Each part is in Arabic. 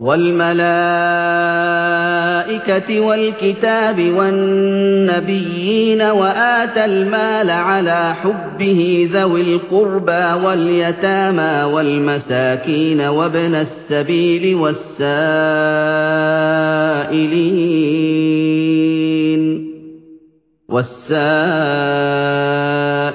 والملائكة والكتاب والنبيين وآتى المال على حبه ذوي القربى واليتامى والمساكين وابن السبيل والسائلين والسائلين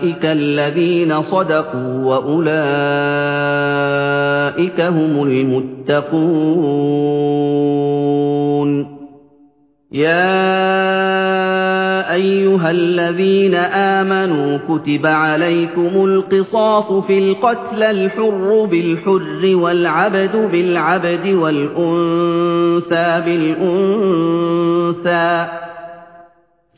أولئك الذين صدقوا وأولئك هم المتقون يا أيها الذين آمنوا كتب عليكم القصاص في القتل الحر بالحر والعبد بالعبد والأنثى بالأنثى